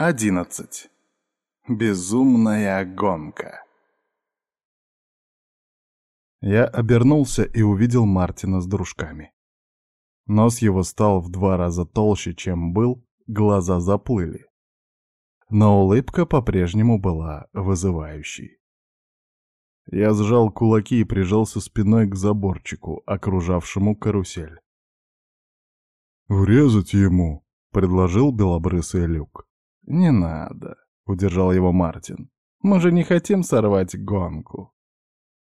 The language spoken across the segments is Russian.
11. Безумная гонка. Я обернулся и увидел Мартина с дружками. Нос его стал в два раза толще, чем был, глаза заплыли. Но улыбка по-прежнему была вызывающей. Я сжал кулаки и прижался спиной к заборчику, окружавшему карусель. «Врезать ему!» — предложил белобрысый люк. «Не надо», — удержал его Мартин. «Мы же не хотим сорвать гонку».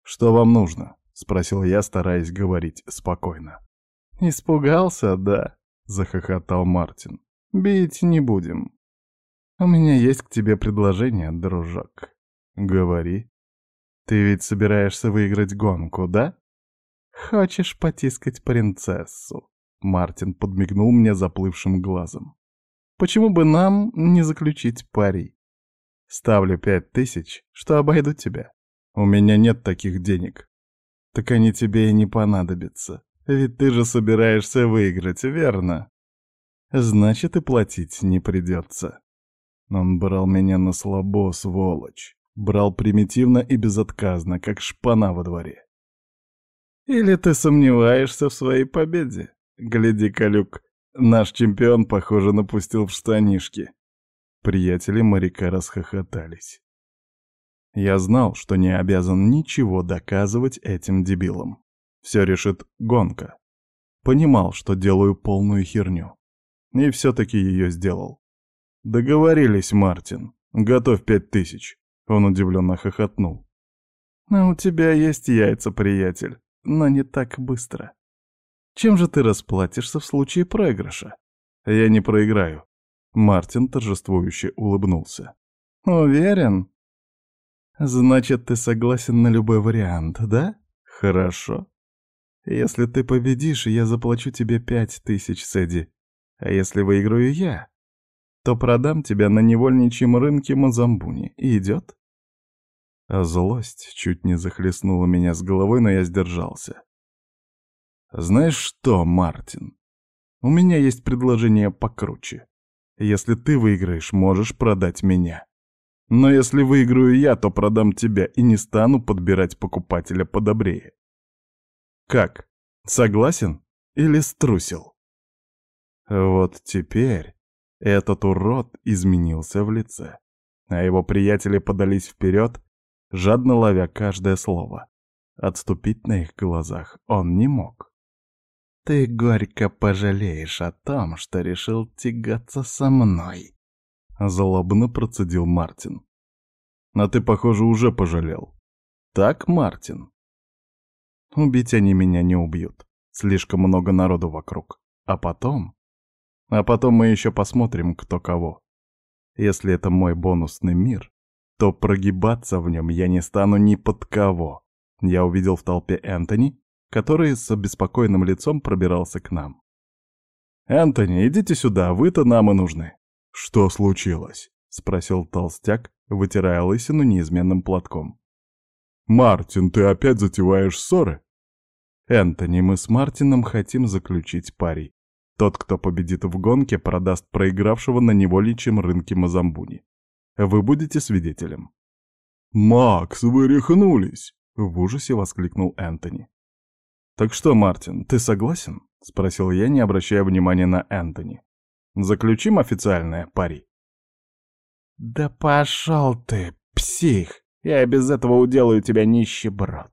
«Что вам нужно?» — спросил я, стараясь говорить спокойно. «Испугался, да?» — захохотал Мартин. «Бить не будем. У меня есть к тебе предложение, дружок. Говори. Ты ведь собираешься выиграть гонку, да? Хочешь потискать принцессу?» Мартин подмигнул мне заплывшим глазом. Почему бы нам не заключить пари? Ставлю пять тысяч, что обойду тебя. У меня нет таких денег. Так они тебе и не понадобятся. Ведь ты же собираешься выиграть, верно? Значит, и платить не придется. Он брал меня на слабо, сволочь. Брал примитивно и безотказно, как шпана во дворе. Или ты сомневаешься в своей победе? Гляди, Калюк, Наш чемпион, похоже, напустил в штанишки. Приятели моряка расхохотались. Я знал, что не обязан ничего доказывать этим дебилам. Все решит гонка. Понимал, что делаю полную херню. И все-таки ее сделал. Договорились, Мартин. Готовь пять тысяч. Он удивленно хохотнул. А у тебя есть яйца, приятель, но не так быстро. Чем же ты расплатишься в случае проигрыша? Я не проиграю. Мартин торжествующе улыбнулся. Уверен? Значит, ты согласен на любой вариант, да? Хорошо. Если ты победишь, я заплачу тебе пять тысяч, Сэдди. А если выиграю я, то продам тебя на невольничьем рынке Мазамбуни. Идет? Злость чуть не захлестнула меня с головой, но я сдержался. Знаешь что, Мартин? У меня есть предложение покруче. Если ты выиграешь, можешь продать меня. Но если выиграю я, то продам тебя и не стану подбирать покупателя подобрее. Как? Согласен? Или струсил? Вот теперь этот урод изменился в лице, а его приятели подались вперед, жадно ловя каждое слово. Отступить на их глазах он не мог. Ты горько пожалеешь о том, что решил тягаться со мной. Злобно процедил Мартин. А ты, похоже, уже пожалел. Так, Мартин? Убить они меня не убьют. Слишком много народу вокруг. А потом... А потом мы еще посмотрим, кто кого. Если это мой бонусный мир, то прогибаться в нем я не стану ни под кого. Я увидел в толпе Энтони, который с обеспокоенным лицом пробирался к нам. «Энтони, идите сюда, вы-то нам и нужны». «Что случилось?» — спросил толстяк, вытирая лысину неизменным платком. «Мартин, ты опять затеваешь ссоры?» «Энтони, мы с Мартином хотим заключить пари. Тот, кто победит в гонке, продаст проигравшего на невольничьем рынке Мазамбуни. Вы будете свидетелем». «Макс, вы рехнулись!» — в ужасе воскликнул Энтони. «Так что, Мартин, ты согласен?» — спросил я, не обращая внимания на Энтони. «Заключим официальное пари». «Да пошел ты, псих! Я без этого уделаю тебя нищеброд.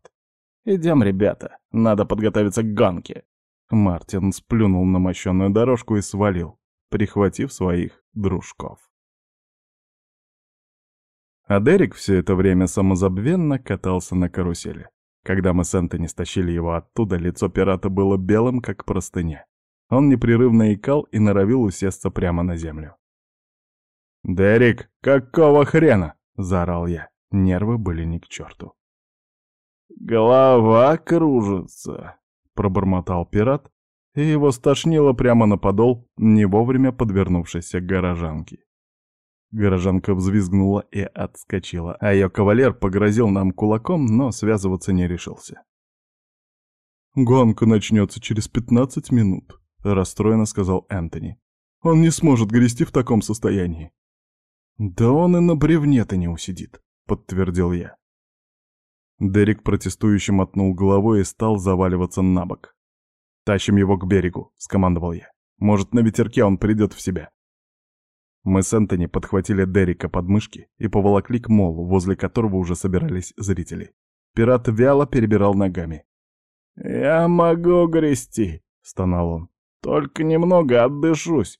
Идем, ребята, надо подготовиться к гонке». Мартин сплюнул на мощенную дорожку и свалил, прихватив своих дружков. А Дерек все это время самозабвенно катался на карусели. Когда мы с Энтони стащили его оттуда, лицо пирата было белым, как простыня. Он непрерывно икал и норовил усесться прямо на землю. «Дерек, какого хрена?» — заорал я. Нервы были ни к черту. «Голова кружится», — пробормотал пират, и его стошнило прямо на подол не вовремя подвернувшейся горожанки. Горожанка взвизгнула и отскочила, а ее кавалер погрозил нам кулаком, но связываться не решился. «Гонка начнется через пятнадцать минут», — расстроенно сказал Энтони. «Он не сможет грести в таком состоянии». «Да он и на бревне-то не усидит», — подтвердил я. Дерек протестующе мотнул головой и стал заваливаться на бок. «Тащим его к берегу», — скомандовал я. «Может, на ветерке он придет в себя». Мы с Энтони подхватили Дерека под мышки и поволокли к молу, возле которого уже собирались зрители. Пират вяло перебирал ногами. «Я могу грести», — стонал он. «Только немного отдышусь».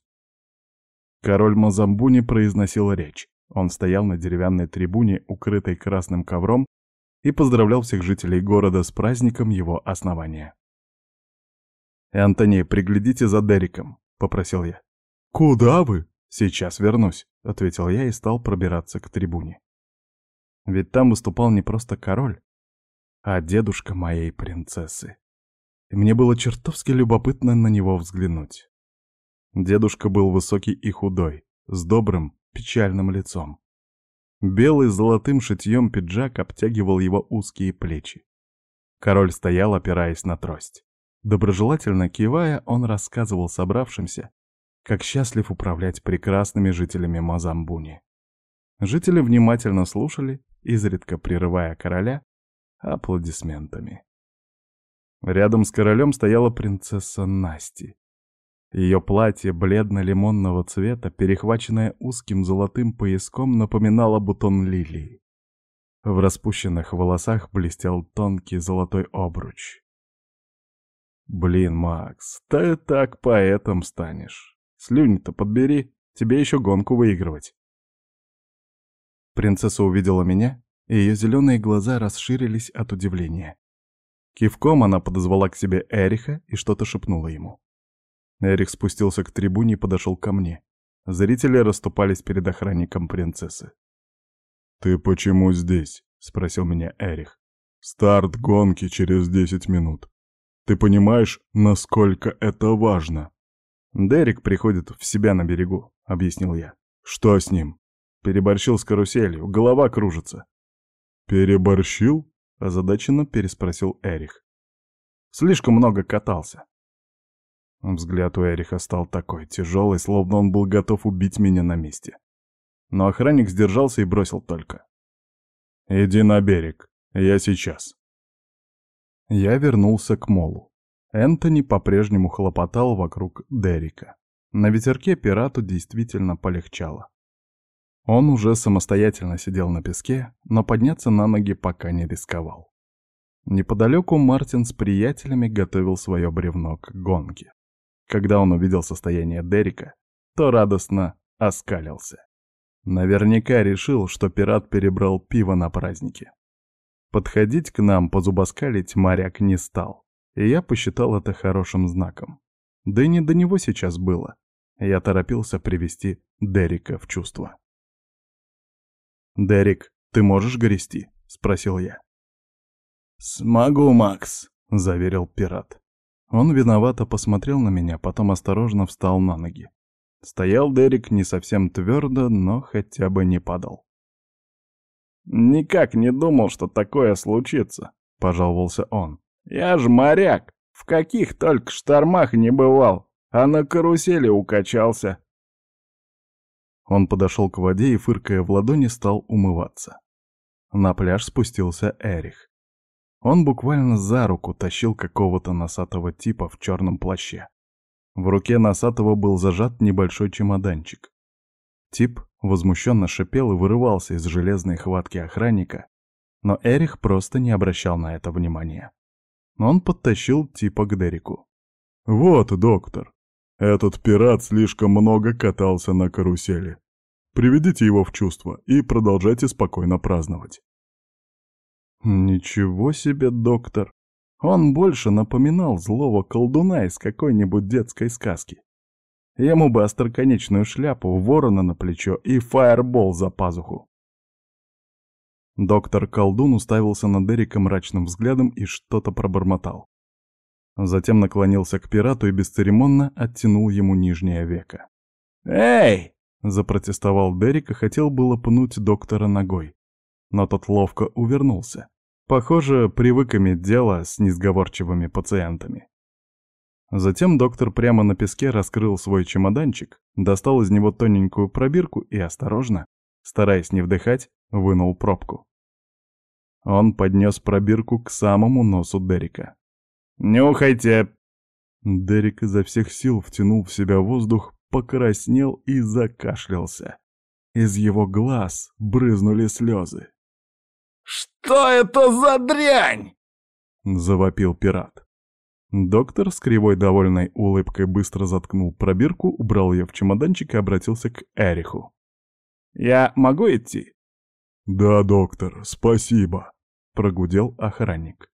Король Мазамбуни произносил речь. Он стоял на деревянной трибуне, укрытой красным ковром, и поздравлял всех жителей города с праздником его основания. «Антони, приглядите за Дериком», — попросил я. «Куда вы?» «Сейчас вернусь», — ответил я и стал пробираться к трибуне. Ведь там выступал не просто король, а дедушка моей принцессы. И мне было чертовски любопытно на него взглянуть. Дедушка был высокий и худой, с добрым, печальным лицом. Белый с золотым шитьем пиджак обтягивал его узкие плечи. Король стоял, опираясь на трость. Доброжелательно кивая, он рассказывал собравшимся, как счастлив управлять прекрасными жителями Мазамбуни. Жители внимательно слушали, изредка прерывая короля аплодисментами. Рядом с королем стояла принцесса Насти. Ее платье бледно-лимонного цвета, перехваченное узким золотым пояском, напоминало бутон лилии. В распущенных волосах блестел тонкий золотой обруч. «Блин, Макс, ты так поэтом станешь. Слюни-то подбери, тебе еще гонку выигрывать». Принцесса увидела меня, и ее зеленые глаза расширились от удивления. Кивком она подозвала к себе Эриха и что-то шепнула ему. Эрих спустился к трибуне и подошел ко мне. Зрители расступались перед охранником принцессы. «Ты почему здесь?» — спросил меня Эрих. «Старт гонки через десять минут. Ты понимаешь, насколько это важно?» «Дерек приходит в себя на берегу», — объяснил я. «Что с ним?» «Переборщил с каруселью, голова кружится». «Переборщил?» — озадаченно переспросил Эрих. «Слишком много катался. Взгляд у Эриха стал такой тяжелый, словно он был готов убить меня на месте. Но охранник сдержался и бросил только. «Иди на берег, я сейчас». Я вернулся к молу. Энтони по-прежнему хлопотал вокруг Дерека. На ветерке пирату действительно полегчало. Он уже самостоятельно сидел на песке, но подняться на ноги пока не рисковал. Неподалеку Мартин с приятелями готовил свое бревно к гонке. Когда он увидел состояние Дерека, то радостно оскалился. Наверняка решил, что пират перебрал пиво на празднике. Подходить к нам позубоскалить моряк не стал, и я посчитал это хорошим знаком. Да и не до него сейчас было. Я торопился привести Дерека в чувство. «Дерек, ты можешь грести?» — спросил я. «Смогу, Макс», — заверил пират. Он виновато посмотрел на меня, потом осторожно встал на ноги. Стоял Дерек не совсем твердо, но хотя бы не падал. «Никак не думал, что такое случится», — пожаловался он. «Я же моряк, в каких только штормах не бывал, а на карусели укачался». Он подошел к воде и, фыркая в ладони, стал умываться. На пляж спустился Эрих. Он буквально за руку тащил какого-то носатого типа в черном плаще. В руке носатого был зажат небольшой чемоданчик. Тип возмущенно шипел и вырывался из железной хватки охранника, но Эрих просто не обращал на это внимания. Он подтащил типа к Дереку. «Вот, доктор, этот пират слишком много катался на карусели. Приведите его в чувство и продолжайте спокойно праздновать. Ничего себе, доктор. Он больше напоминал злого колдуна из какой-нибудь детской сказки. Ему бы остроконечную шляпу, ворона на плечо и фаербол за пазуху. Доктор-колдун уставился на Дерека мрачным взглядом и что-то пробормотал. Затем наклонился к пирату и бесцеремонно оттянул ему нижнее веко. «Эй!» — запротестовал Дерек и хотел было пнуть доктора ногой но тот ловко увернулся. Похоже, привык иметь дело с несговорчивыми пациентами. Затем доктор прямо на песке раскрыл свой чемоданчик, достал из него тоненькую пробирку и осторожно, Стараясь не вдыхать, вынул пробку. Он поднес пробирку к самому носу Дерека. «Нюхайте!» Дерек изо всех сил втянул в себя воздух, покраснел и закашлялся. Из его глаз брызнули слезы. «Что это за дрянь?» — завопил пират. Доктор с кривой довольной улыбкой быстро заткнул пробирку, убрал ее в чемоданчик и обратился к Эриху. «Я могу идти?» «Да, доктор, спасибо», — прогудел охранник.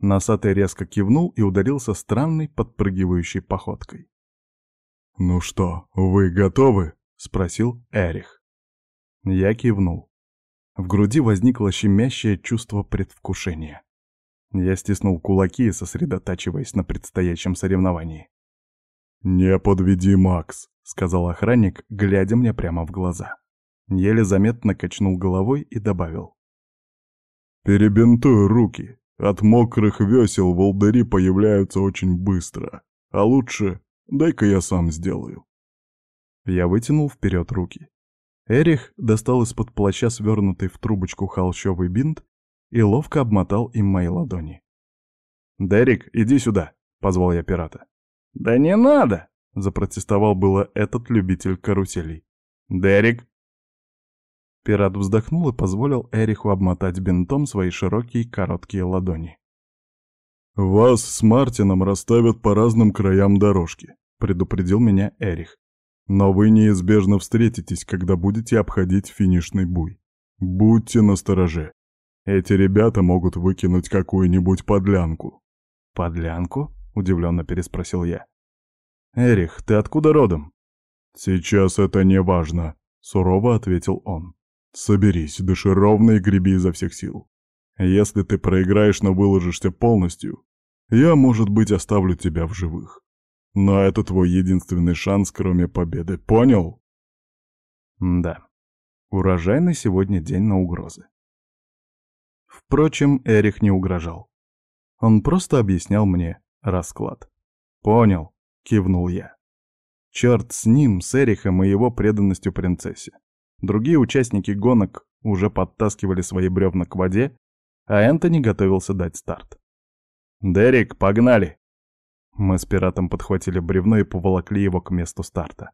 Носатый резко кивнул и ударился странной подпрыгивающей походкой. «Ну что, вы готовы?» — спросил Эрих. Я кивнул. В груди возникло щемящее чувство предвкушения. Я стиснул кулаки, сосредотачиваясь на предстоящем соревновании. «Не подведи, Макс», — сказал охранник, глядя мне прямо в глаза. Еле заметно качнул головой и добавил. «Перебинтуй руки. От мокрых весел волдыри появляются очень быстро. А лучше дай-ка я сам сделаю». Я вытянул вперед руки. Эрих достал из-под плаща свернутый в трубочку холщовый бинт и ловко обмотал им мои ладони. «Дерек, иди сюда!» — позвал я пирата. «Да не надо!» — запротестовал было этот любитель каруселей. «Дерек!» Пират вздохнул и позволил Эриху обмотать бинтом свои широкие короткие ладони. «Вас с Мартином расставят по разным краям дорожки», — предупредил меня Эрих. «Но вы неизбежно встретитесь, когда будете обходить финишный буй. Будьте настороже. Эти ребята могут выкинуть какую-нибудь подлянку». «Подлянку?» — удивленно переспросил я. «Эрих, ты откуда родом?» «Сейчас это не важно», — сурово ответил он. Соберись, дыши ровно и греби изо всех сил. Если ты проиграешь, но выложишься полностью, я, может быть, оставлю тебя в живых. Но это твой единственный шанс, кроме победы. Понял? да. Урожайный сегодня день на угрозы. Впрочем, Эрих не угрожал. Он просто объяснял мне расклад. «Понял», — кивнул я. Черт с ним, с Эрихом и его преданностью принцессе. Другие участники гонок уже подтаскивали свои бревна к воде, а Энтони готовился дать старт. «Дерек, погнали!» Мы с пиратом подхватили бревно и поволокли его к месту старта.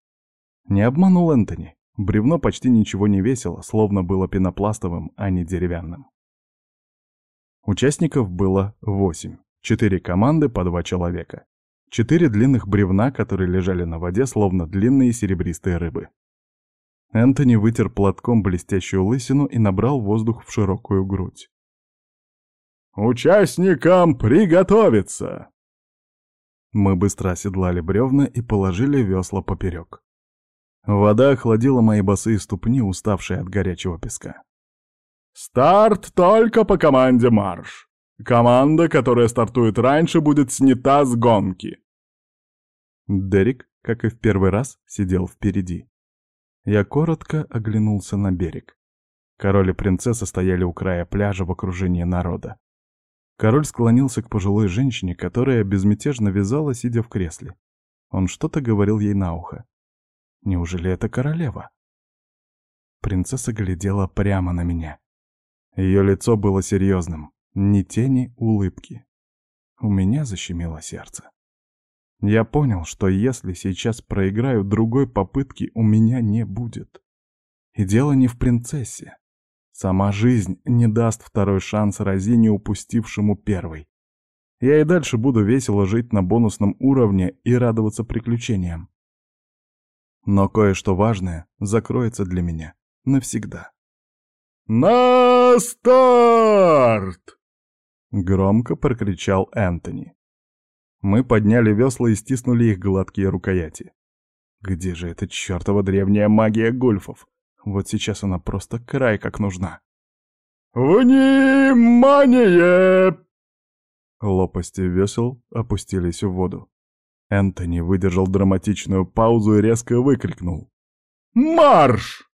Не обманул Энтони. Бревно почти ничего не весило, словно было пенопластовым, а не деревянным. Участников было восемь. Четыре команды по два человека. Четыре длинных бревна, которые лежали на воде, словно длинные серебристые рыбы. Энтони вытер платком блестящую лысину и набрал воздух в широкую грудь. «Участникам приготовиться!» Мы быстро оседлали бревна и положили весла поперек. Вода охладила мои босые ступни, уставшие от горячего песка. «Старт только по команде марш! Команда, которая стартует раньше, будет снята с гонки!» Дерек, как и в первый раз, сидел впереди. Я коротко оглянулся на берег. Король и принцесса стояли у края пляжа в окружении народа. Король склонился к пожилой женщине, которая безмятежно вязала, сидя в кресле. Он что-то говорил ей на ухо. Неужели это королева? Принцесса глядела прямо на меня. Ее лицо было серьезным, ни тени улыбки. У меня защемило сердце. Я понял, что если сейчас проиграю, другой попытки у меня не будет. И дело не в принцессе. Сама жизнь не даст второй шанс Розине, упустившему первый. Я и дальше буду весело жить на бонусном уровне и радоваться приключениям. Но кое-что важное закроется для меня навсегда. «На старт!» — громко прокричал Энтони. Мы подняли весла и стиснули их гладкие рукояти. Где же эта чертова древняя магия гольфов? Вот сейчас она просто край как нужна. «Внимание!» Лопасти весел опустились в воду. Энтони выдержал драматичную паузу и резко выкрикнул. «Марш!»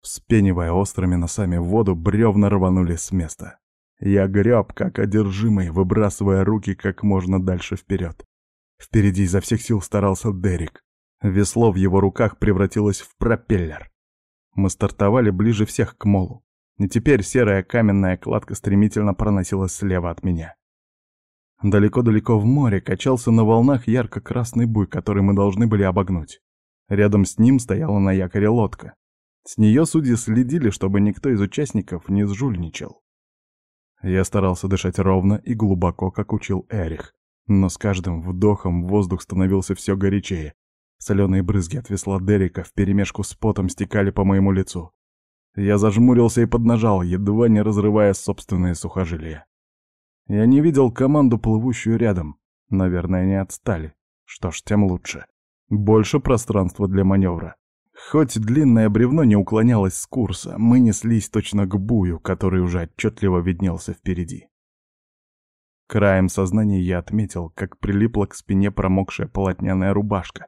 Вспенивая острыми носами в воду, бревна рванули с места. Я греб, как одержимый, выбрасывая руки как можно дальше вперед. Впереди изо всех сил старался Дерек. Весло в его руках превратилось в пропеллер. Мы стартовали ближе всех к молу, и теперь серая каменная кладка стремительно проносилась слева от меня. Далеко-далеко в море качался на волнах ярко-красный буй, который мы должны были обогнуть. Рядом с ним стояла на якоре лодка. С нее судьи следили, чтобы никто из участников не сжульничал. Я старался дышать ровно и глубоко, как учил Эрих, но с каждым вдохом воздух становился все горячее. Соленые брызги от весла Дерека вперемешку с потом стекали по моему лицу. Я зажмурился и поднажал, едва не разрывая собственные сухожилия. Я не видел команду, плывущую рядом. Наверное, не отстали. Что ж, тем лучше. Больше пространства для маневра. Хоть длинное бревно не уклонялось с курса, мы неслись точно к бую, который уже отчетливо виднелся впереди. Краем сознания я отметил, как прилипла к спине промокшая полотняная рубашка,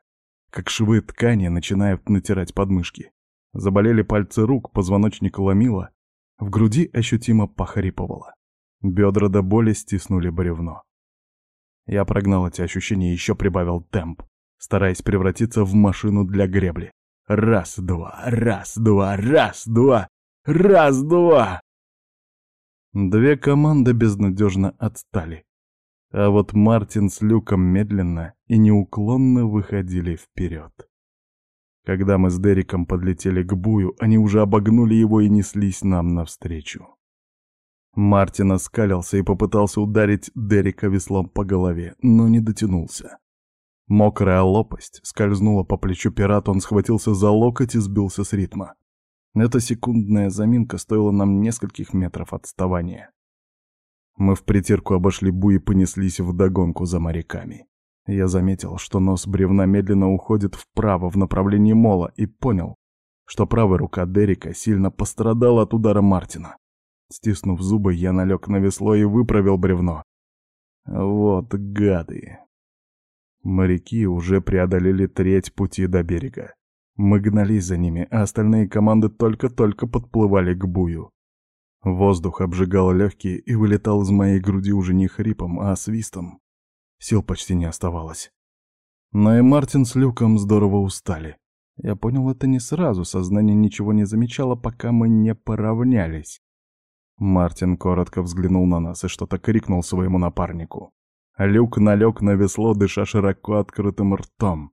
как швы ткани начинают натирать подмышки. Заболели пальцы рук, позвоночник ломило, в груди ощутимо похрипывало. Бедра до боли стиснули бревно. Я прогнал эти ощущения и еще прибавил темп, стараясь превратиться в машину для гребли. Раз-два, раз-два, раз-два, раз-два. Две команды безнадежно отстали. А вот Мартин с Люком медленно и неуклонно выходили вперед. Когда мы с Дериком подлетели к бую, они уже обогнули его и неслись нам навстречу. Мартин оскалился и попытался ударить Дерека веслом по голове, но не дотянулся. Мокрая лопасть скользнула по плечу пирата, он схватился за локоть и сбился с ритма. Эта секундная заминка стоила нам нескольких метров отставания. Мы в притирку обошли бу и понеслись вдогонку за моряками. Я заметил, что нос бревна медленно уходит вправо в направлении мола и понял, что правая рука Дерека сильно пострадала от удара Мартина. Стиснув зубы, я налег на весло и выправил бревно. Вот гады. Моряки уже преодолели треть пути до берега. Мы гнались за ними, а остальные команды только-только подплывали к бую. Воздух обжигал легкие и вылетал из моей груди уже не хрипом, а свистом. Сил почти не оставалось. Но и Мартин с Люком здорово устали. Я понял это не сразу, сознание ничего не замечало, пока мы не поравнялись. Мартин коротко взглянул на нас и что-то крикнул своему напарнику. Люк налег на весло, дыша широко открытым ртом.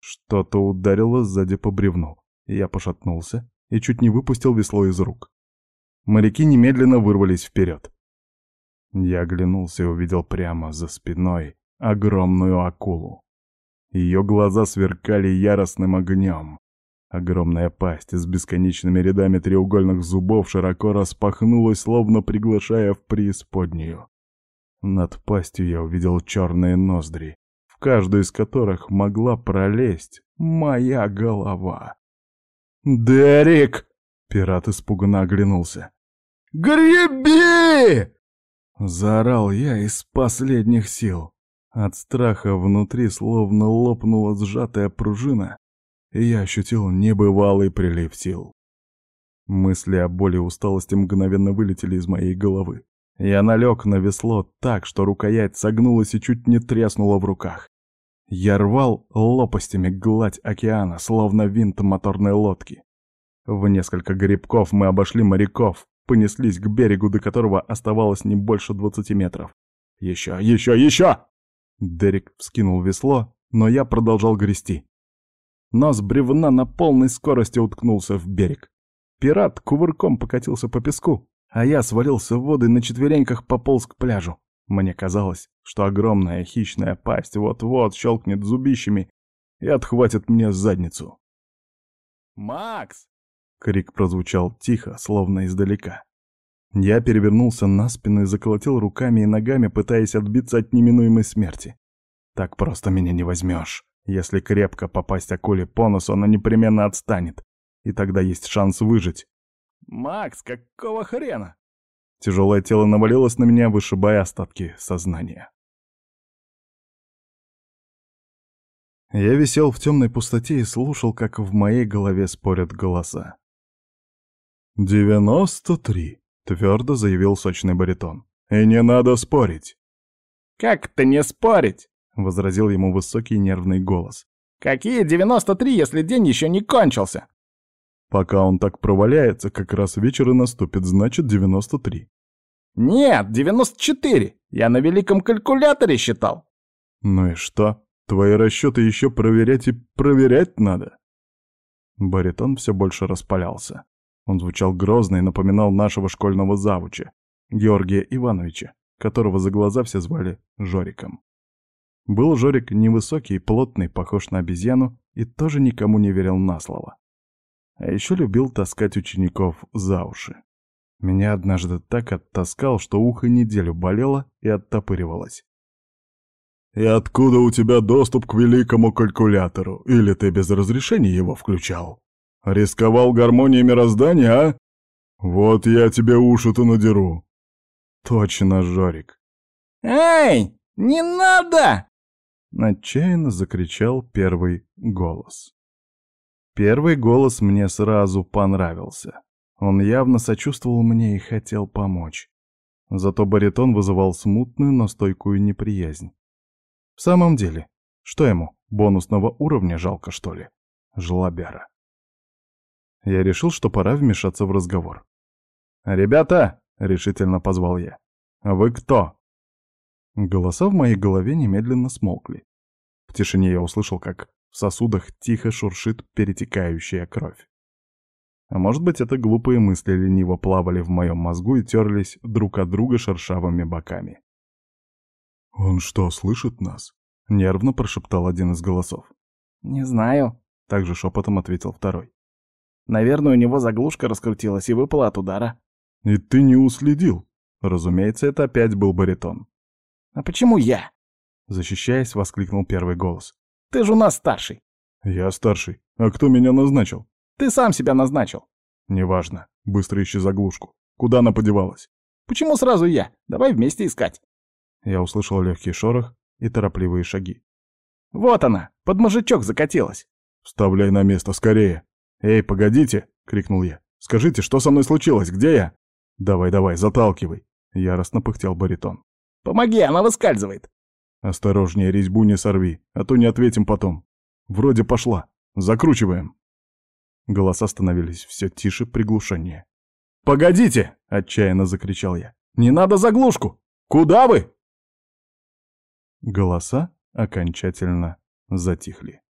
Что-то ударило сзади по бревну. Я пошатнулся и чуть не выпустил весло из рук. Моряки немедленно вырвались вперед. Я оглянулся и увидел прямо за спиной огромную акулу. Ее глаза сверкали яростным огнем. Огромная пасть с бесконечными рядами треугольных зубов широко распахнулась, словно приглашая в преисподнюю. Над пастью я увидел черные ноздри, в каждую из которых могла пролезть моя голова. «Дерек!» — пират испуганно оглянулся. «Греби!» — заорал я из последних сил. От страха внутри словно лопнула сжатая пружина, и я ощутил небывалый прилив сил. Мысли о боли и усталости мгновенно вылетели из моей головы. Я налег на весло так, что рукоять согнулась и чуть не треснула в руках. Я рвал лопастями гладь океана, словно винт моторной лодки. В несколько грибков мы обошли моряков, понеслись к берегу, до которого оставалось не больше двадцати метров. «Еще, еще, еще!» Дерек вскинул весло, но я продолжал грести. Нос бревна на полной скорости уткнулся в берег. Пират кувырком покатился по песку, а я свалился в воду и на четвереньках пополз к пляжу. Мне казалось, что огромная хищная пасть вот-вот щелкнет зубищами и отхватит мне задницу. «Макс!» — крик прозвучал тихо, словно издалека. Я перевернулся на спину и заколотил руками и ногами, пытаясь отбиться от неминуемой смерти. Так просто меня не возьмешь. Если крепко попасть акуле по носу, она непременно отстанет, и тогда есть шанс выжить. «Макс, какого хрена?» Тяжелое тело навалилось на меня, вышибая остатки сознания. Я висел в темной пустоте и слушал, как в моей голове спорят голоса. «Девяносто три», — твердо заявил сочный баритон. «И не надо спорить». «Как-то не спорить?» — возразил ему высокий нервный голос. «Какие 93, если день еще не кончился?» Пока он так проваляется, как раз вечер и наступит, значит 93. «Нет, 94! Я на великом калькуляторе считал!» «Ну и что? Твои расчеты еще проверять и проверять надо!» Баритон все больше распалялся. Он звучал грозно и напоминал нашего школьного завуча, Георгия Ивановича, которого за глаза все звали Жориком. Был Жорик невысокий и плотный, похож на обезьяну, и тоже никому не верил на слово. А еще любил таскать учеников за уши. Меня однажды так оттаскал, что ухо неделю болело и оттопыривалось. «И откуда у тебя доступ к великому калькулятору? Или ты без разрешения его включал? Рисковал гармонией мироздания, а? Вот я тебе уши-то надеру!» «Точно, Жорик!» «Эй, не надо!» Отчаянно закричал первый голос. Первый голос мне сразу понравился. Он явно сочувствовал мне и хотел помочь. Зато баритон вызывал смутную, но стойкую неприязнь. В самом деле, что ему, бонусного уровня жалко, что ли? Жлобяра. Я решил, что пора вмешаться в разговор. «Ребята!» — решительно позвал я. «Вы кто?» Голоса в моей голове немедленно смолкли. В тишине я услышал, как в сосудах тихо шуршит перетекающая кровь. А может быть, это глупые мысли лениво плавали в моем мозгу и терлись друг от друга шершавыми боками. «Он что, слышит нас?» — нервно прошептал один из голосов. «Не знаю», — также шепотом ответил второй. «Наверное, у него заглушка раскрутилась и выпала от удара». «И ты не уследил?» Разумеется, это опять был баритон. «А почему я?» Защищаясь, воскликнул первый голос. «Ты же у нас старший». «Я старший. А кто меня назначил?» «Ты сам себя назначил». «Неважно. Быстро ищи заглушку. Куда она подевалась?» «Почему сразу я? Давай вместе искать». Я услышал легкий шорох и торопливые шаги. «Вот она! Под мужичок закатилась!» «Вставляй на место, скорее!» «Эй, погодите!» — крикнул я. «Скажите, что со мной случилось? Где я?» «Давай, давай, заталкивай!» — яростно пыхтел баритон. «Помоги, она выскальзывает!» «Осторожнее, резьбу не сорви, а то не ответим потом. Вроде пошла. Закручиваем!» Голоса становились все тише, приглушеннее. «Погодите!» — отчаянно закричал я. «Не надо заглушку! Куда вы?» Голоса окончательно затихли.